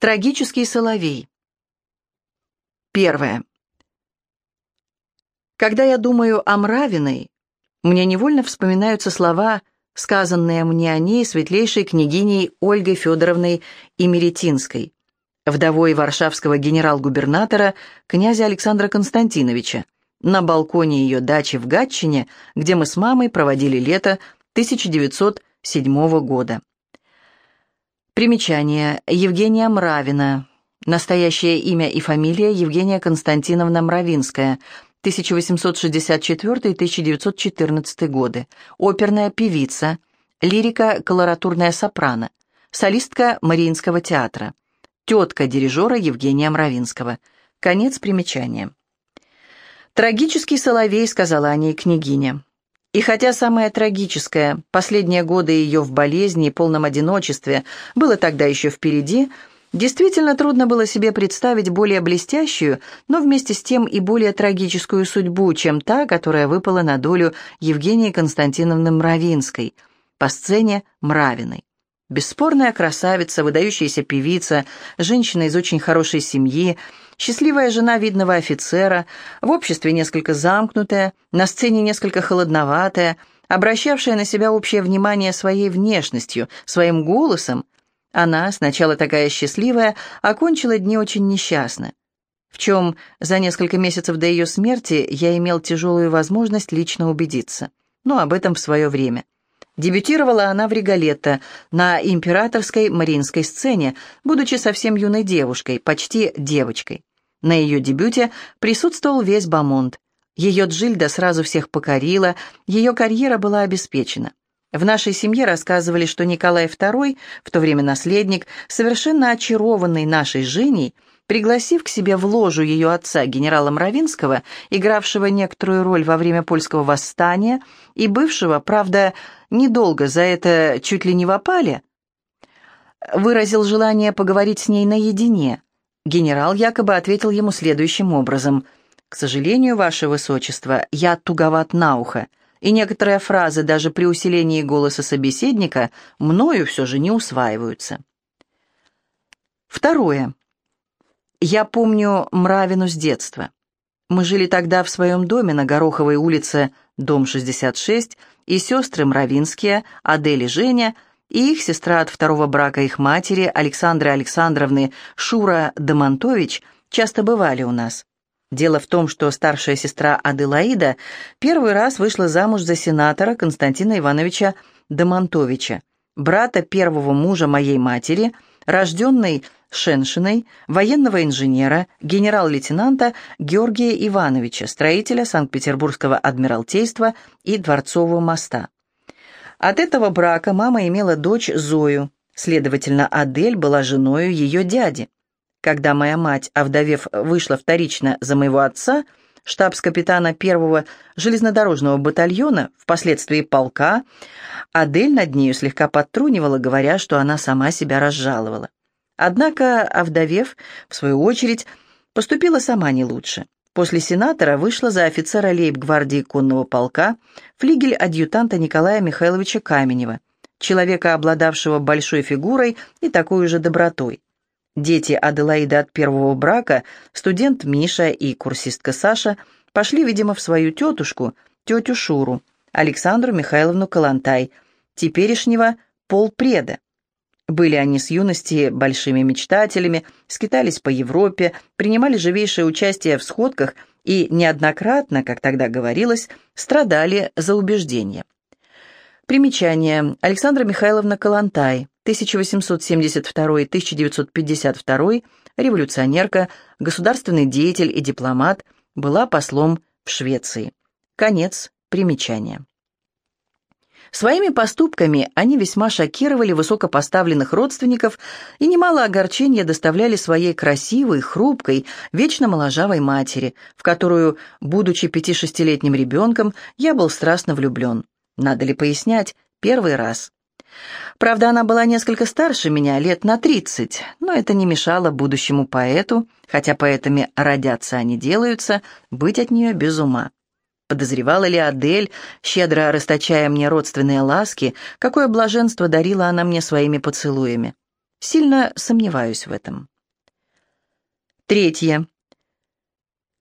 Трагический соловей. Первое. Когда я думаю о Мравиной, мне невольно вспоминаются слова, сказанные мне о ней светлейшей княгиней Ольгой Федоровной Имеретинской, вдовой варшавского генерал-губернатора князя Александра Константиновича, на балконе ее дачи в Гатчине, где мы с мамой проводили лето 1907 года. Примечание. Евгения Мравина. Настоящее имя и фамилия Евгения Константиновна Мравинская. 1864-1914 годы. Оперная певица. Лирика колоратурная сопрано. Солистка Мариинского театра. Тетка дирижера Евгения Мравинского. Конец примечания. «Трагический соловей», — сказала о ней княгиня. И хотя самое трагическое, последние годы ее в болезни и полном одиночестве, было тогда еще впереди, действительно трудно было себе представить более блестящую, но вместе с тем и более трагическую судьбу, чем та, которая выпала на долю Евгении Константиновны Мравинской, по сцене Мравиной. Бесспорная красавица, выдающаяся певица, женщина из очень хорошей семьи, счастливая жена видного офицера, в обществе несколько замкнутая, на сцене несколько холодноватая, обращавшая на себя общее внимание своей внешностью, своим голосом, она, сначала такая счастливая, окончила дни очень несчастно. В чем за несколько месяцев до ее смерти я имел тяжелую возможность лично убедиться. Но об этом в свое время. Дебютировала она в Риголетто на императорской мариинской сцене, будучи совсем юной девушкой, почти девочкой. На ее дебюте присутствовал весь Бамонт. Ее Джильда сразу всех покорила, ее карьера была обеспечена. В нашей семье рассказывали, что Николай II, в то время наследник, совершенно очарованный нашей Женей, пригласив к себе в ложу ее отца, генерала Мравинского, игравшего некоторую роль во время польского восстания и бывшего, правда, недолго за это чуть ли не в опале, выразил желание поговорить с ней наедине. Генерал якобы ответил ему следующим образом. «К сожалению, ваше высочество, я туговат на ухо, и некоторые фразы даже при усилении голоса собеседника мною все же не усваиваются». Второе. Я помню Мравину с детства. Мы жили тогда в своем доме на Гороховой улице, дом 66, и сестры Мравинские, Адель и Женя, и их сестра от второго брака их матери, Александры Александровны Шура Демонтович, часто бывали у нас. Дело в том, что старшая сестра Аделаида первый раз вышла замуж за сенатора Константина Ивановича Демонтовича, брата первого мужа моей матери, рожденной Шеншиной, военного инженера, генерал-лейтенанта Георгия Ивановича, строителя Санкт-Петербургского адмиралтейства и Дворцового моста. От этого брака мама имела дочь Зою, следовательно, Адель была женою ее дяди. Когда моя мать, овдовев, вышла вторично за моего отца, штабс-капитана первого железнодорожного батальона, впоследствии полка, Адель над нею слегка подтрунивала, говоря, что она сама себя разжаловала. Однако, овдовев, в свою очередь, поступила сама не лучше. После сенатора вышла за офицера лейб-гвардии конного полка флигель адъютанта Николая Михайловича Каменева, человека, обладавшего большой фигурой и такой же добротой. Дети Аделаиды от первого брака, студент Миша и курсистка Саша, пошли, видимо, в свою тетушку, тетю Шуру, Александру Михайловну Калантай, теперешнего полпреда. Были они с юности большими мечтателями, скитались по Европе, принимали живейшее участие в сходках и неоднократно, как тогда говорилось, страдали за убеждения. Примечание. Александра Михайловна Калантай, 1872-1952, революционерка, государственный деятель и дипломат, была послом в Швеции. Конец примечания. Своими поступками они весьма шокировали высокопоставленных родственников и немало огорчения доставляли своей красивой, хрупкой, вечно моложавой матери, в которую, будучи пяти-шестилетним ребенком, я был страстно влюблен. Надо ли пояснять? Первый раз. Правда, она была несколько старше меня, лет на тридцать, но это не мешало будущему поэту, хотя поэтами родятся они делаются, быть от нее без ума. Подозревала ли Адель, щедро расточая мне родственные ласки, какое блаженство дарила она мне своими поцелуями? Сильно сомневаюсь в этом. Третье.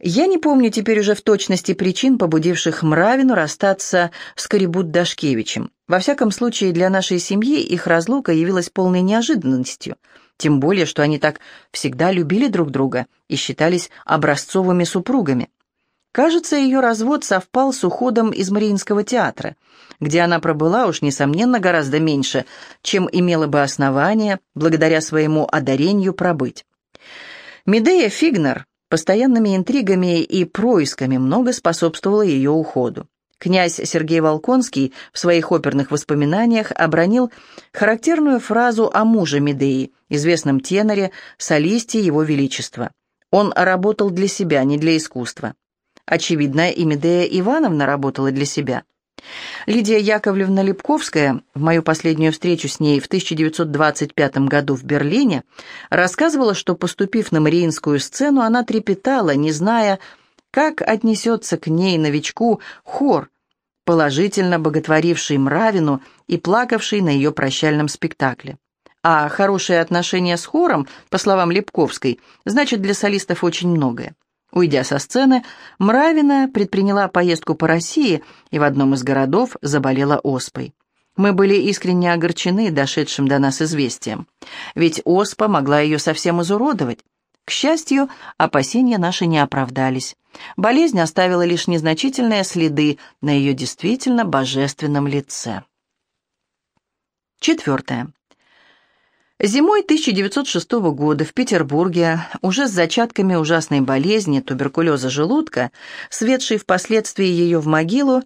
Я не помню теперь уже в точности причин, побудивших Мравину расстаться с Корибут Дашкевичем. Во всяком случае, для нашей семьи их разлука явилась полной неожиданностью, тем более, что они так всегда любили друг друга и считались образцовыми супругами. Кажется, ее развод совпал с уходом из Мариинского театра, где она пробыла уж, несомненно, гораздо меньше, чем имела бы основание, благодаря своему одарению, пробыть. Медея Фигнер Постоянными интригами и происками много способствовало ее уходу. Князь Сергей Волконский в своих оперных воспоминаниях обронил характерную фразу о муже Медеи, известном теноре, солисте Его Величества. Он работал для себя, не для искусства. Очевидно, и Медея Ивановна работала для себя. Лидия Яковлевна Липковская, в мою последнюю встречу с ней в 1925 году в Берлине, рассказывала, что, поступив на Мариинскую сцену, она трепетала, не зная, как отнесется к ней, новичку, хор, положительно боготворивший Мравину и плакавший на ее прощальном спектакле. А хорошие отношения с хором, по словам Липковской, значит для солистов очень многое. Уйдя со сцены, Мравина предприняла поездку по России и в одном из городов заболела оспой. Мы были искренне огорчены дошедшим до нас известием, ведь оспа могла ее совсем изуродовать. К счастью, опасения наши не оправдались. Болезнь оставила лишь незначительные следы на ее действительно божественном лице. Четвертое. Зимой 1906 года в Петербурге, уже с зачатками ужасной болезни, туберкулеза желудка, светшей впоследствии ее в могилу,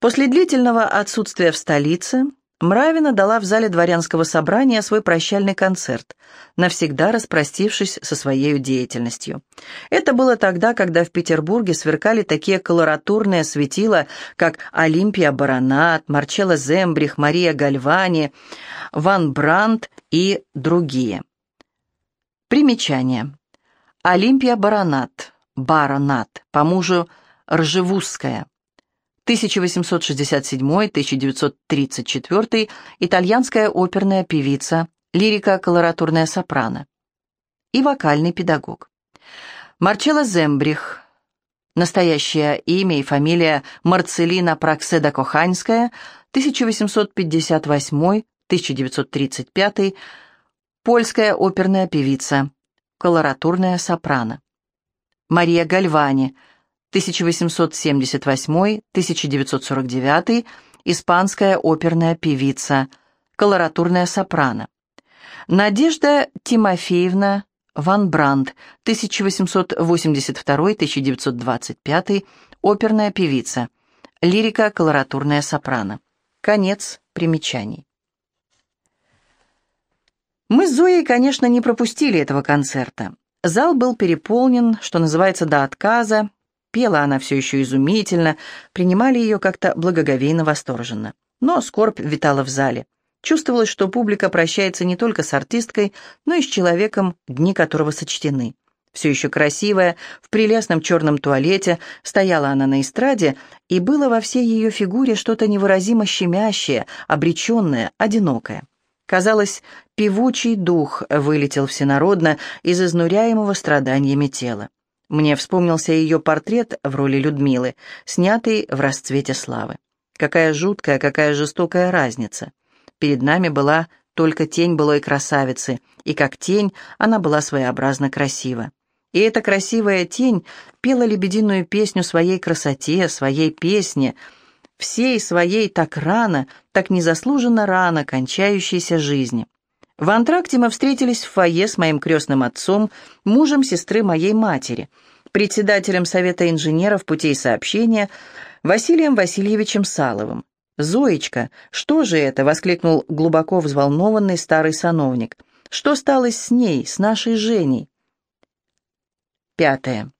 после длительного отсутствия в столице, Мравина дала в зале дворянского собрания свой прощальный концерт, навсегда распростившись со своей деятельностью. Это было тогда, когда в Петербурге сверкали такие колоратурные светила, как Олимпия Баранат, Марчелла Зембрих, Мария Гальвани, Ван Брандт и другие. Примечание. Олимпия Баранат, Баранат, по мужу Ржевузская, 1867-1934, итальянская оперная певица, лирика-колоратурная сопрано и вокальный педагог. Марчелла Зембрих, настоящее имя и фамилия Марцелина Пракседа-Коханьская, 1858-1935, польская оперная певица, колоратурная сопрано. Мария Гальвани, 1878-1949, испанская оперная певица, колоратурная сопрано. Надежда Тимофеевна Ван Брандт, 1882-1925, оперная певица, лирика, колоратурная сопрано. Конец примечаний. Мы с Зоей, конечно, не пропустили этого концерта. Зал был переполнен, что называется, до отказа, Пела она все еще изумительно, принимали ее как-то благоговейно восторженно. Но скорбь витала в зале. Чувствовалось, что публика прощается не только с артисткой, но и с человеком, дни которого сочтены. Все еще красивая, в прелестном черном туалете, стояла она на эстраде, и было во всей ее фигуре что-то невыразимо щемящее, обреченное, одинокое. Казалось, певучий дух вылетел всенародно из изнуряемого страданиями тела. Мне вспомнился ее портрет в роли Людмилы, снятый в расцвете славы. Какая жуткая, какая жестокая разница. Перед нами была только тень былой красавицы, и как тень она была своеобразно красива. И эта красивая тень пела лебединую песню своей красоте, своей песне, всей своей так рано, так незаслуженно рано кончающейся жизни. В антракте мы встретились в фойе с моим крестным отцом, мужем сестры моей матери, председателем Совета инженеров путей сообщения Василием Васильевичем Саловым. «Зоечка, что же это?» — воскликнул глубоко взволнованный старый сановник. «Что стало с ней, с нашей Женей?» Пятое.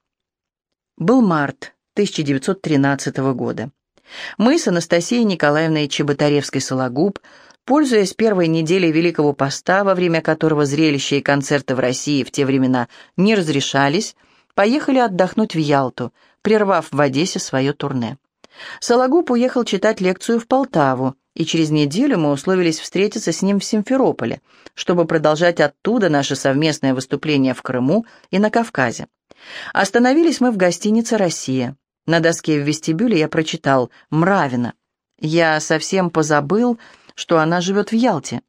Был март 1913 года. Мы с Анастасией Николаевной Чеботаревской-Сологуб Пользуясь первой неделей Великого Поста, во время которого зрелища и концерты в России в те времена не разрешались, поехали отдохнуть в Ялту, прервав в Одессе свое турне. Сологуб уехал читать лекцию в Полтаву, и через неделю мы условились встретиться с ним в Симферополе, чтобы продолжать оттуда наше совместное выступление в Крыму и на Кавказе. Остановились мы в гостинице «Россия». На доске в вестибюле я прочитал «Мравина». Я совсем позабыл, что она живет в Ялте.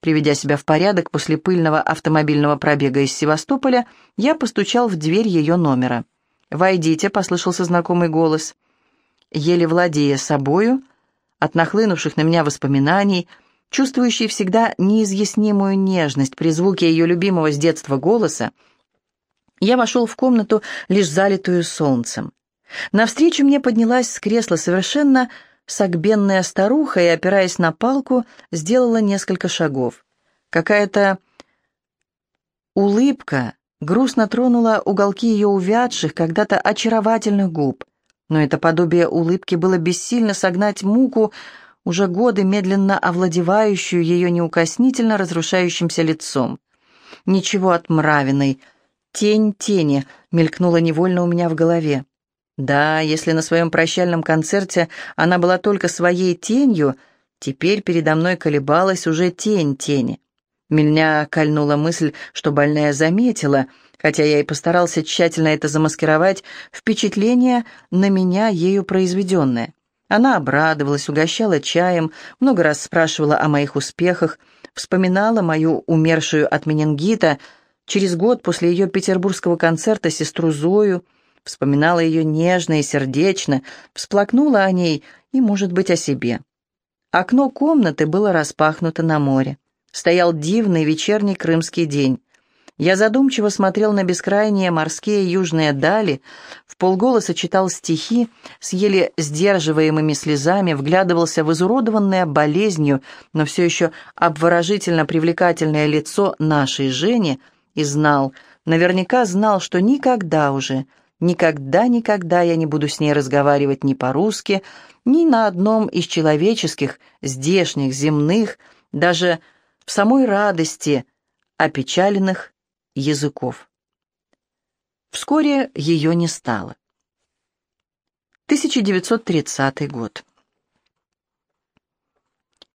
Приведя себя в порядок после пыльного автомобильного пробега из Севастополя, я постучал в дверь ее номера. «Войдите», — послышался знакомый голос. Еле владея собою, от нахлынувших на меня воспоминаний, чувствующий всегда неизъяснимую нежность при звуке ее любимого с детства голоса, я вошел в комнату, лишь залитую солнцем. Навстречу мне поднялась с кресла совершенно согбенная старуха и, опираясь на палку, сделала несколько шагов. Какая-то улыбка грустно тронула уголки ее увядших, когда-то очаровательных губ но это подобие улыбки было бессильно согнать муку, уже годы медленно овладевающую ее неукоснительно разрушающимся лицом. Ничего от мравиной. Тень тени мелькнула невольно у меня в голове. Да, если на своем прощальном концерте она была только своей тенью, теперь передо мной колебалась уже тень тени. Меня кольнула мысль, что больная заметила — хотя я и постарался тщательно это замаскировать, впечатление на меня ею произведенное. Она обрадовалась, угощала чаем, много раз спрашивала о моих успехах, вспоминала мою умершую от менингита через год после ее петербургского концерта сестру Зою, вспоминала ее нежно и сердечно, всплакнула о ней и, может быть, о себе. Окно комнаты было распахнуто на море. Стоял дивный вечерний крымский день. Я задумчиво смотрел на бескрайние морские южные дали, в полголоса читал стихи, с еле сдерживаемыми слезами вглядывался в изуродованное болезнью, но все еще обворожительно привлекательное лицо нашей Жени и знал, наверняка знал, что никогда уже, никогда-никогда я не буду с ней разговаривать ни по-русски, ни на одном из человеческих, здешних, земных, даже в самой радости, опечаленных языков. Вскоре ее не стало. 1930 год.